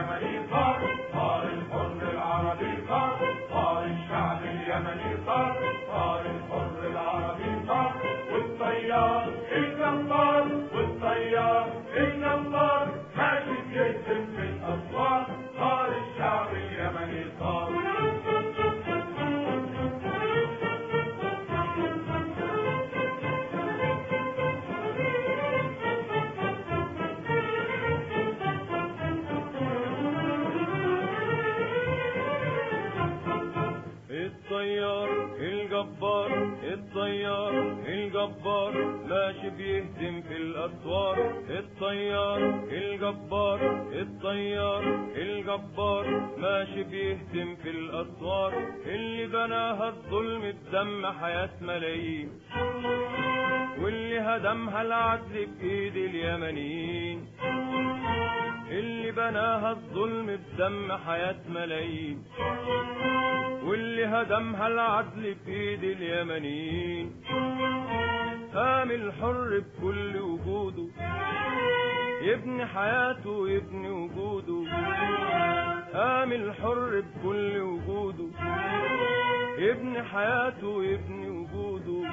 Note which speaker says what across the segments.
Speaker 1: اليمني صار الحر العربي صار صار الشعب اليمني ماشي بيهزم الاسوار صار الشعب اليمني صار.
Speaker 2: الطيار الجبار الطيار الجبار. ماشي بيهزم في الاسوار الطيار الجبار الطيار الجبار. ماشي بيهزم في الاسوار اللي بناها الظلم بدم حياة ملايين. واللي هدمها العدل بإيد اليمنيين. اللي بناها الظلم بدم حياة ملايين. واللي هدمها العدل في ايد اليمنيين قام الحر بكل وجوده. يبني حياته ويبني وجوده. قام الحر بكل وجوده. يبني حياته ويبني وجوده.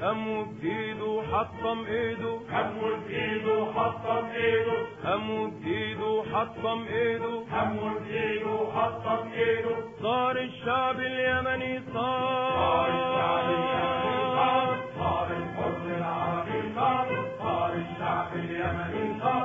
Speaker 2: قام بايده حطم ايده
Speaker 1: همه بايده حطم ايده
Speaker 2: قام بايده حطم ايده
Speaker 1: همه بايده حطم ايده
Speaker 2: صار الشعب اليمني
Speaker 1: صار الشعب اليمني صار
Speaker 2: صار.
Speaker 1: صار الحر العربي صار. صار الشعب اليمني صار صار.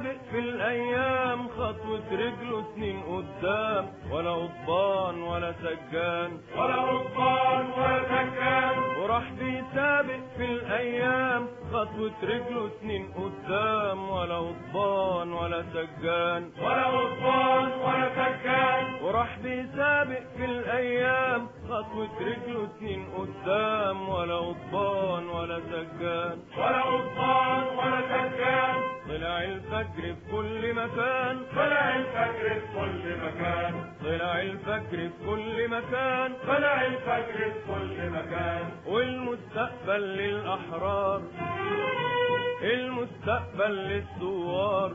Speaker 2: بيسابق في الأيام خطوة رجله سنين قدام. ولا قضبان ولا سجان.
Speaker 1: ولا غضبان ولا سكان
Speaker 2: وراح بيسابق في الأيام خطوة رجله سنين قدام. ولا قضبان ولا سجان.
Speaker 1: ولا غضبان ولا سكان
Speaker 2: وراح بيسابق في الأيام خطوة رجله سنين قدام. ولا قضبان ولا سجان.
Speaker 1: ولا غضبان ولا
Speaker 2: طلع الفجر في كل مكان.
Speaker 1: طلع الفجر في كل مكان.
Speaker 2: طلع الفجر في كل مكان.
Speaker 1: طلع الفجر في كل مكان.
Speaker 2: والمستقبل للأحرار. المستقبل للثوار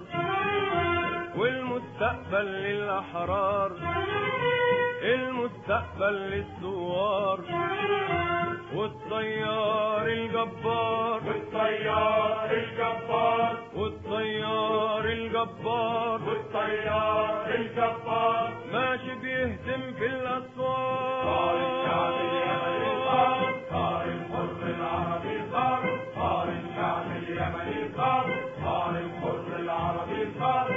Speaker 2: والمستقبل للأحرار. المستقبل للثوار والطيار الجبار
Speaker 1: والطيار الجبار
Speaker 2: والطيار الجبار
Speaker 1: والطيار الجبار
Speaker 2: ماشي بيهزم في
Speaker 1: صار الشعب اليمني صار
Speaker 2: الأسوار
Speaker 1: صار الحر العربي صار اليمني صار صار الحر العربي صار